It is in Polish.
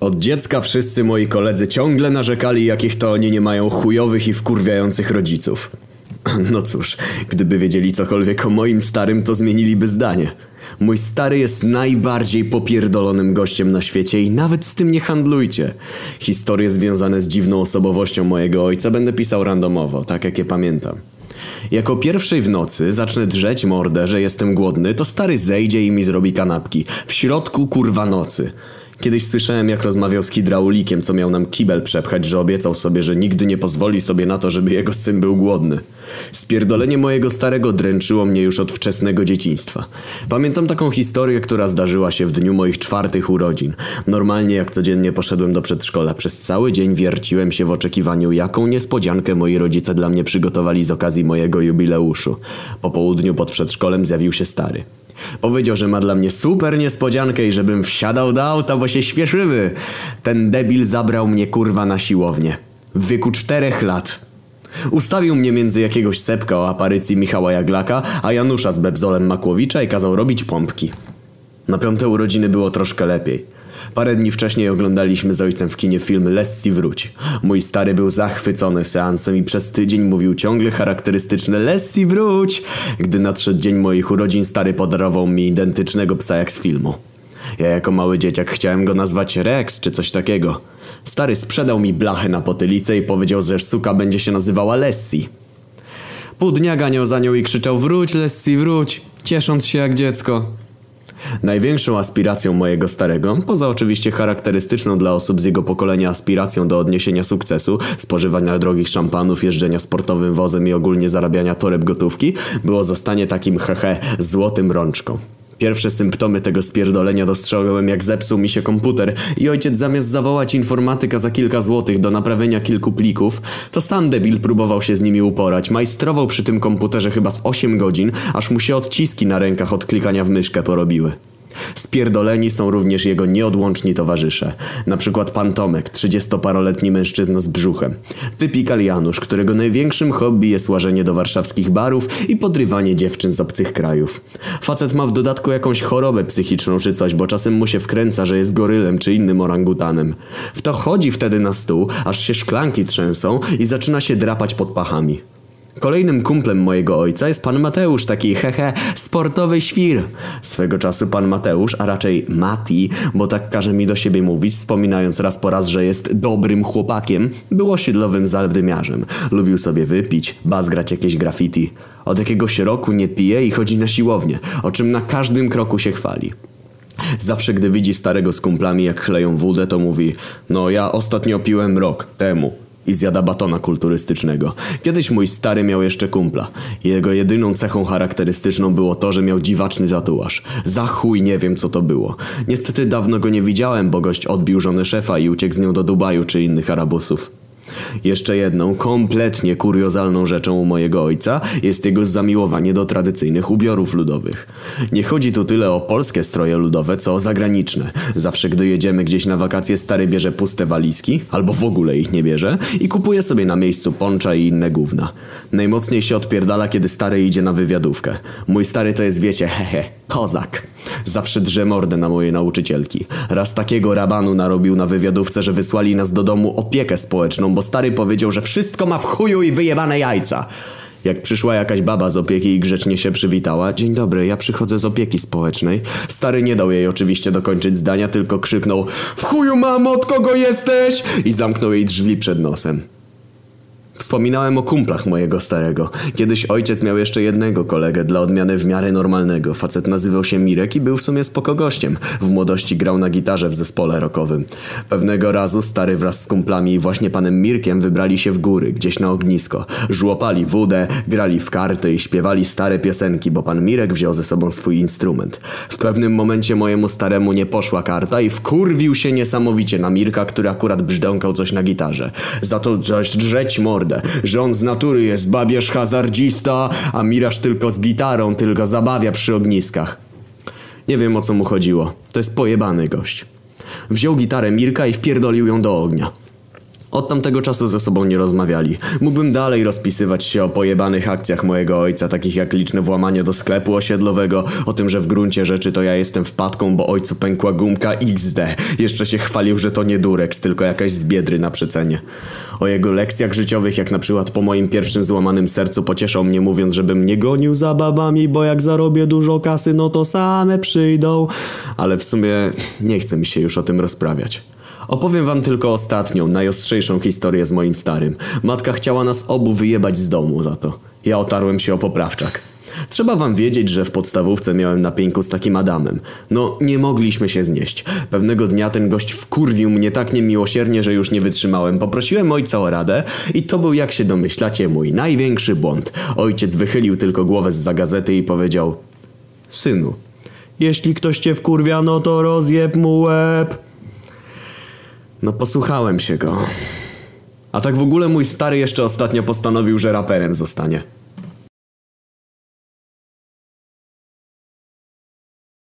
Od dziecka wszyscy moi koledzy ciągle narzekali, jakich to oni nie mają chujowych i wkurwiających rodziców. No cóż, gdyby wiedzieli cokolwiek o moim starym, to zmieniliby zdanie. Mój stary jest najbardziej popierdolonym gościem na świecie i nawet z tym nie handlujcie. Historie związane z dziwną osobowością mojego ojca będę pisał randomowo, tak jak je pamiętam. Jako pierwszej w nocy zacznę drzeć mordę, że jestem głodny, to stary zejdzie i mi zrobi kanapki. W środku kurwa nocy. Kiedyś słyszałem, jak rozmawiał z hydraulikiem, co miał nam kibel przepchać, że obiecał sobie, że nigdy nie pozwoli sobie na to, żeby jego syn był głodny. Spierdolenie mojego starego dręczyło mnie już od wczesnego dzieciństwa. Pamiętam taką historię, która zdarzyła się w dniu moich czwartych urodzin. Normalnie jak codziennie poszedłem do przedszkola, przez cały dzień wierciłem się w oczekiwaniu, jaką niespodziankę moi rodzice dla mnie przygotowali z okazji mojego jubileuszu. Po południu pod przedszkolem zjawił się stary. Powiedział, że ma dla mnie super niespodziankę i żebym wsiadał do auta, bo się śpieszymy. Ten debil zabrał mnie kurwa na siłownię. W wieku czterech lat. Ustawił mnie między jakiegoś sepka o aparycji Michała Jaglaka, a Janusza z Bebzolem Makłowicza i kazał robić pompki. Na piąte urodziny było troszkę lepiej. Parę dni wcześniej oglądaliśmy z ojcem w kinie film Lessi wróć. Mój stary był zachwycony seansem i przez tydzień mówił ciągle charakterystyczne Lessi wróć. Gdy nadszedł dzień moich urodzin, stary podarował mi identycznego psa jak z filmu. Ja jako mały dzieciak chciałem go nazwać Rex czy coś takiego. Stary sprzedał mi blachę na potylicę i powiedział, że suka będzie się nazywała Lessi. Pół dnia ganiał za nią i krzyczał wróć Lessi wróć, ciesząc się jak dziecko. Największą aspiracją mojego starego, poza oczywiście charakterystyczną dla osób z jego pokolenia aspiracją do odniesienia sukcesu, spożywania drogich szampanów, jeżdżenia sportowym wozem i ogólnie zarabiania toreb gotówki, było zostanie takim hehe złotym rączką. Pierwsze symptomy tego spierdolenia dostrzegłem jak zepsuł mi się komputer i ojciec zamiast zawołać informatyka za kilka złotych do naprawienia kilku plików, to sam debil próbował się z nimi uporać. Majstrował przy tym komputerze chyba z 8 godzin, aż mu się odciski na rękach od klikania w myszkę porobiły. Spierdoleni są również jego nieodłączni towarzysze. Na przykład pan Tomek, trzydziestoparoletni mężczyzna z brzuchem. Typikal Janusz, którego największym hobby jest łażenie do warszawskich barów i podrywanie dziewczyn z obcych krajów. Facet ma w dodatku jakąś chorobę psychiczną czy coś, bo czasem mu się wkręca, że jest gorylem czy innym orangutanem. W to chodzi wtedy na stół, aż się szklanki trzęsą i zaczyna się drapać pod pachami. Kolejnym kumplem mojego ojca jest pan Mateusz, taki hehe, sportowy świr. Swego czasu pan Mateusz, a raczej Mati, bo tak każe mi do siebie mówić, wspominając raz po raz, że jest dobrym chłopakiem, był osiedlowym zadymiarzem. Lubił sobie wypić, bazgrać jakieś graffiti. Od jakiegoś roku nie pije i chodzi na siłownię, o czym na każdym kroku się chwali. Zawsze gdy widzi starego z kumplami jak chleją wódę, to mówi No ja ostatnio piłem rok temu i zjada batona kulturystycznego. Kiedyś mój stary miał jeszcze kumpla. Jego jedyną cechą charakterystyczną było to, że miał dziwaczny tatuaż. Za chuj nie wiem co to było. Niestety dawno go nie widziałem, bo gość odbił żonę szefa i uciekł z nią do Dubaju czy innych Arabusów. Jeszcze jedną, kompletnie kuriozalną rzeczą u mojego ojca jest jego zamiłowanie do tradycyjnych ubiorów ludowych. Nie chodzi tu tyle o polskie stroje ludowe, co o zagraniczne. Zawsze gdy jedziemy gdzieś na wakacje, stary bierze puste walizki, albo w ogóle ich nie bierze i kupuje sobie na miejscu poncza i inne gówna. Najmocniej się odpierdala, kiedy stary idzie na wywiadówkę. Mój stary to jest, wiecie, hehe, kozak. Zawsze drze mordę na moje nauczycielki. Raz takiego rabanu narobił na wywiadówce, że wysłali nas do domu opiekę społeczną, bo stary powiedział, że wszystko ma w chuju i wyjebane jajca. Jak przyszła jakaś baba z opieki i grzecznie się przywitała Dzień dobry, ja przychodzę z opieki społecznej Stary nie dał jej oczywiście dokończyć zdania, tylko krzyknął W chuju mam, od kogo jesteś? I zamknął jej drzwi przed nosem Wspominałem o kumplach mojego starego. Kiedyś ojciec miał jeszcze jednego kolegę, dla odmiany w miarę normalnego. Facet nazywał się Mirek i był w sumie spoko gościem. W młodości grał na gitarze w zespole rockowym. Pewnego razu stary wraz z kumplami i właśnie panem Mirkiem wybrali się w góry, gdzieś na ognisko. Żłopali wódę, grali w karty i śpiewali stare piosenki, bo pan Mirek wziął ze sobą swój instrument. W pewnym momencie mojemu staremu nie poszła karta i wkurwił się niesamowicie na Mirka, który akurat brzdękał coś na gitarze. Za to drzeć mordę że on z natury jest babież hazardzista, a Miraż tylko z gitarą, tylko zabawia przy ogniskach. Nie wiem o co mu chodziło. To jest pojebany gość. Wziął gitarę Mirka i wpierdolił ją do ognia. Od tamtego czasu ze sobą nie rozmawiali. Mógłbym dalej rozpisywać się o pojebanych akcjach mojego ojca, takich jak liczne włamania do sklepu osiedlowego, o tym, że w gruncie rzeczy to ja jestem wpadką, bo ojcu pękła gumka XD. Jeszcze się chwalił, że to nie Durex, tylko jakaś z biedry na przecenie. O jego lekcjach życiowych, jak na przykład po moim pierwszym złamanym sercu pocieszał mnie mówiąc, żebym nie gonił za babami, bo jak zarobię dużo kasy, no to same przyjdą. Ale w sumie nie chce mi się już o tym rozprawiać. Opowiem wam tylko ostatnią, najostrzejszą historię z moim starym. Matka chciała nas obu wyjebać z domu za to. Ja otarłem się o poprawczak. Trzeba wam wiedzieć, że w podstawówce miałem na z takim Adamem. No, nie mogliśmy się znieść. Pewnego dnia ten gość wkurwił mnie tak niemiłosiernie, że już nie wytrzymałem. Poprosiłem ojca o radę i to był, jak się domyślacie, mój największy błąd. Ojciec wychylił tylko głowę z za gazety i powiedział... Synu, jeśli ktoś cię wkurwia, no to rozjeb mu łeb. No posłuchałem się go. A tak w ogóle mój stary jeszcze ostatnio postanowił, że raperem zostanie.